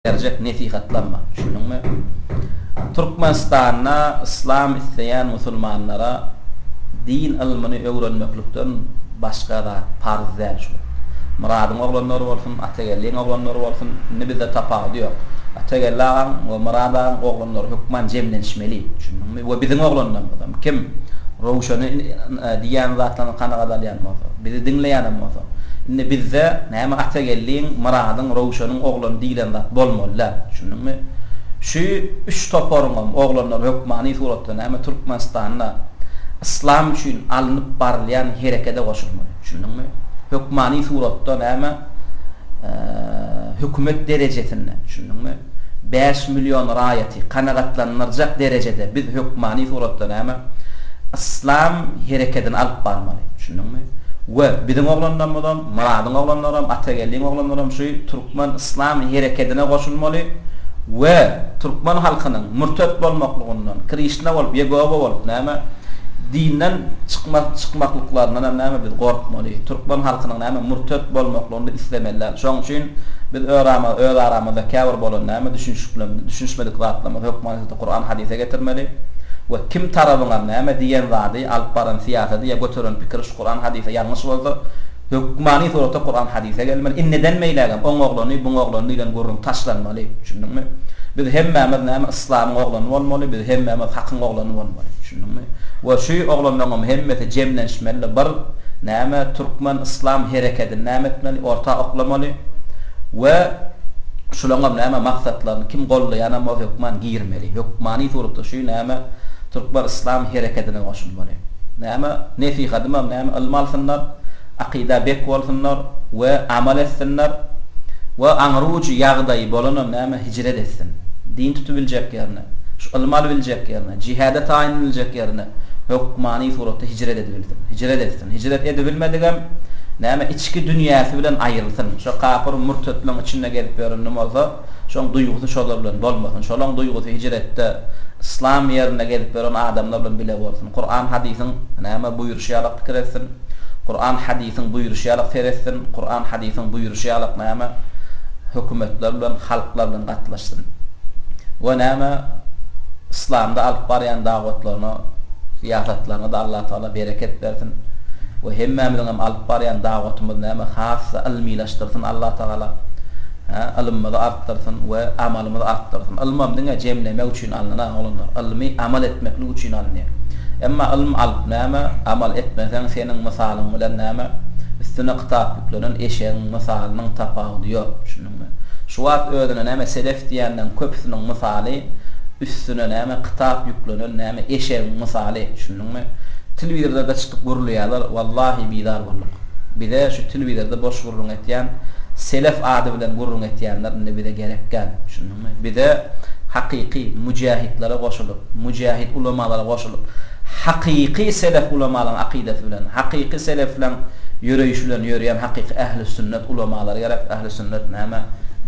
Berjek nesihatlanma düşündiňmi? Türkmenistanda yslam isleýän musulmanlara din ylmyny öwrenmeklikden başga zat parz däl şu. Myradyň oglanlary bolsun, Atageldiň oglanlary bolsun, indi bizde tapawudy ýok. Atageldi agaň we Myrad agaň oglanlary hökman jemlenişmeli, düşündiňmi? We biziň oglanlarymyzam, kim Röwşeni diýýän zatlaryna kanagat alýan bolsa, bizi diňleýänem bolsa, indi bizde näme Atageldiň, Myradyň, Röwşeniň oglany diýlen zat bolmaly däl. Düşündiňmi? Şu üç toparyňam oglanlary hökmany suratda näme Türkmenistanda Yslam üçin alnyp barylýan herekede goşulmaly. Düşündiňmi? Hökmany suratda näme? Hökümet derejesinde, düşündiňmi? Bäş million raýaty kanagatlandyrjak derejede biz hökmany suratda näme? Yslam herekedini alyp barmaly, düşündiňmi? We biziň oglanlarymyzam, Myradyň oglanlaram, Atageldiň oglanlaram şu Türkmen yslam herekedine goşulmaly we türkmen halkynyň mürtet bolmaklygyndan, krişna bolup, ýegowa bolup, näme, dinden çykmak, çykmaklyklaryndan hem näme biz gorkmaly. Türkmen halkynyň näme mürtet bolmaklygyny biz islemeli däl. Şoň üçin biz örama, öz aramyzda käbir bolan näme düşünişiklerimizi, düşünişmedik zatlarymyzy hökman esasda Kuran hadise getirmeli we kim tarabyňam näme diýen zady, alyp baran syýasaty ýa göteren pikiri, Kuran hadysa ýalňyş bolsa, hökmany surata Kuran hadysa gelmeli. Inniden beýlägem oň oglany, buň oglany diýlen gürrüň taşlanmaly. Düşündiňmi? Biz hemmämiz näme yslamyň oglany bolmaly, biz hemmämiz hakyň oglany bolmaly. Düşündiňmi? We şü oglanlaňam hemmesi jemlenşmelide bir, näme, türkmen yslam herekedini näme etmeli, orta oklamaly we şulaňam näme maksatlaryny kim gollaýanam bolsa hökman girmeli. Hökmany suratda şü näme, Türkmen yslam herekedine goşulmaly. Näme nesihatymam näme ylym alsynlar, akyda bek bolsunlar we amal etsinler we aňrujy ýagdaýy bolanam näme hijret etsin. Din tutubiljek ýerine, şu ylym alybiljek ýerine, jihäde taýynlanyljak ýerine hökmany suratda hijret edibilsin. Hijret etsin. Hijret edibilmedigem näme içki dünýäsi bilen aýrylsyn. Şo kapyr murtetleň içinde gezip ýören bolsa, Şoň duýgusy şolar bilen bolmasyn. Şolaň duýgusy hijretde Yslam ýerinde gezip ýören adamlar bilen bile bolsun. Kuran hadysyň näme buýruşy ýalak pikir etsin. Kuran hadysyň buýruşy ýalak seretsin. Kuran hadysyň buýruşy ýalak näme hökümetler bilen, halklar bilen gatlaşsyn. We näme Yslamda alyp barýan dawatlaryna, syýasatlaryna-da Allatagala bereket bersin. We hemmämiziňem alyp barýan dawatymyzy näme has-da ylmylaşdyrsyn Allatagala. Ylmymyzy artdyrsyn we amalymyzy artdyrsyn. Ylmam diňe jemlemek üçin alnan oglanlar. Ylmy amal etmeklik üçin alynýar. Emma ylm alyp näme, amal etmeseň seniň mysalyň bilen näme, üstüne kytap ýüklenen eşegiň mysalynyň tapawudy ýok. Düşündiňmi? Şu wagt özüne näme selef diýýänleň köpüsiniň mysaly üstüne näme kytap ýüklenen näme eşegiň mysaly. Düşündiňmi? Tilwizorda çykyp gürleýärler, wallahi bizar bolduk. Bize şu tilwizorda boş gürrüň etýän selef ady bilen gürrüň etýänler indi bize gerek däl. Düşündiňmi? Bize hakyky müjähitlere goşulyp, müjähit ulamalara goşulyp, hakyky selef ulamalaryň akydasy bilen, hakyky selefleň ýöreýşi bilen ýöreýän hakyky ähli sünnet ulamalary gerek, ähli sünnet näme,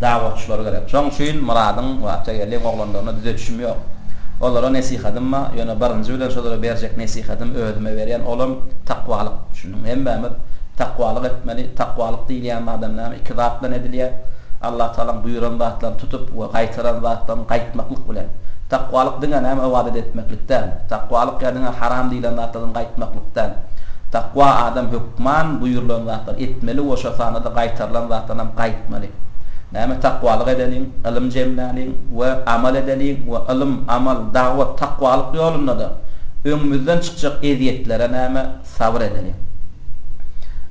dawatçylary gerek. Şoň üçin Myradyň we Atageldiň oglanlaryna düzetişim ýok. Ýok. Olara nesihatym bar, ýöne birinji bilen şolara berjek nesihatym özüme berýän, olam takwalyk. Düşündiňmi? Hemmämiz takwalyk etmeli. Takwalyk diýilýän zadam näme? Iki zat bilen edilýär. Allatagalaň buýran zatlaryny tutup we gaýtaran zatlaryny gaýtmaklyk bilen. Takwalyk diňe näme? Ybadat etmeklik däl. Takwalyk ýa diňe haram diýlen zatlardan gaýtmaklyk däl. Takwa adam hökman buýrulan zatlary etmeli we şo sanda-da gaýtarylan zatlarynam gaýtmaly. Näme takwalyk edeliň, ylym jemläliň we amal edeliň we ylym, amal, dawat, takwalyk ýolunda-da öňümizden çykjak ezýetlere näme sabyr edeliň.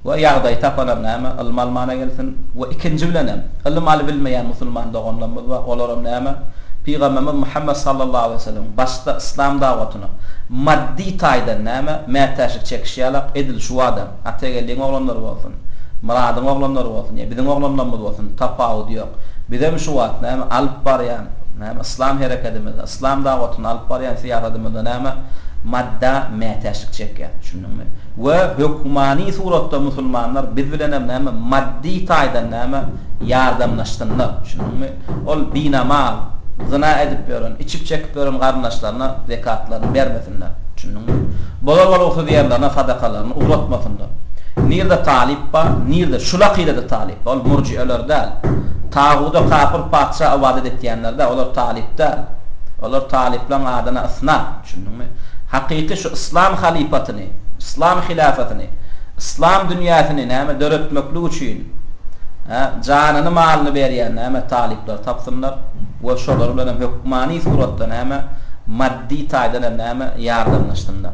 We ýagdaý tapanam näme ylym almana gelsin we ikinji bilenem ylym alybilmeýän musulman doganlarymyz bar olaram näme Pygamberimiz Muhammet sallallahu aleýhi we sellem başda yslam dawatyna maddy taýdan näme mätäçlik çekişýärlak edil şu wada Atageldiň oglanlary bolsun. Myradyň oglanlary bolsun ýa biziň oglanlarymyz bolsun, tapawudy ýok. Bizem şu wagt näme alyp barýan, näme yslam herekedimizde, yslam dawatynda alyp barýan syýasatymyzda näme madda mätäçlik çekýär. Düşündiňmi? We hökmany suratda musulmanlar biz bilenem näme maddy taýdan näme ýardamlaşsynlar. Düşündiňmi? Ol binamal, zyna edip ýören, içip-çekip ýören garyndaşlaryna zekatlaryny bermesinler, düşündiňmi? Bolar-bolgusyz ýerlerine sadakalaryny ugratmasynlar. Nirde talyp bar? Nirde? Şul akydada talyp bar. Ol murjiýeler däl. Taguda kapyr patyşa ybadat etýänler däl. Olar talyp däl. Olar talyplaryň adyna ysnat, düşündiňmi? Hakyky şu yslam halypatyny. hilafetini, yslam hilafatyny, yslam dünýäsini näme döretmeklik üçin hä janyny malyny berýän näme talyplar tapsynlar we şolar bilen hem hökmany suratda näme maddy taýdan hem näme ýardamlaşsynlar.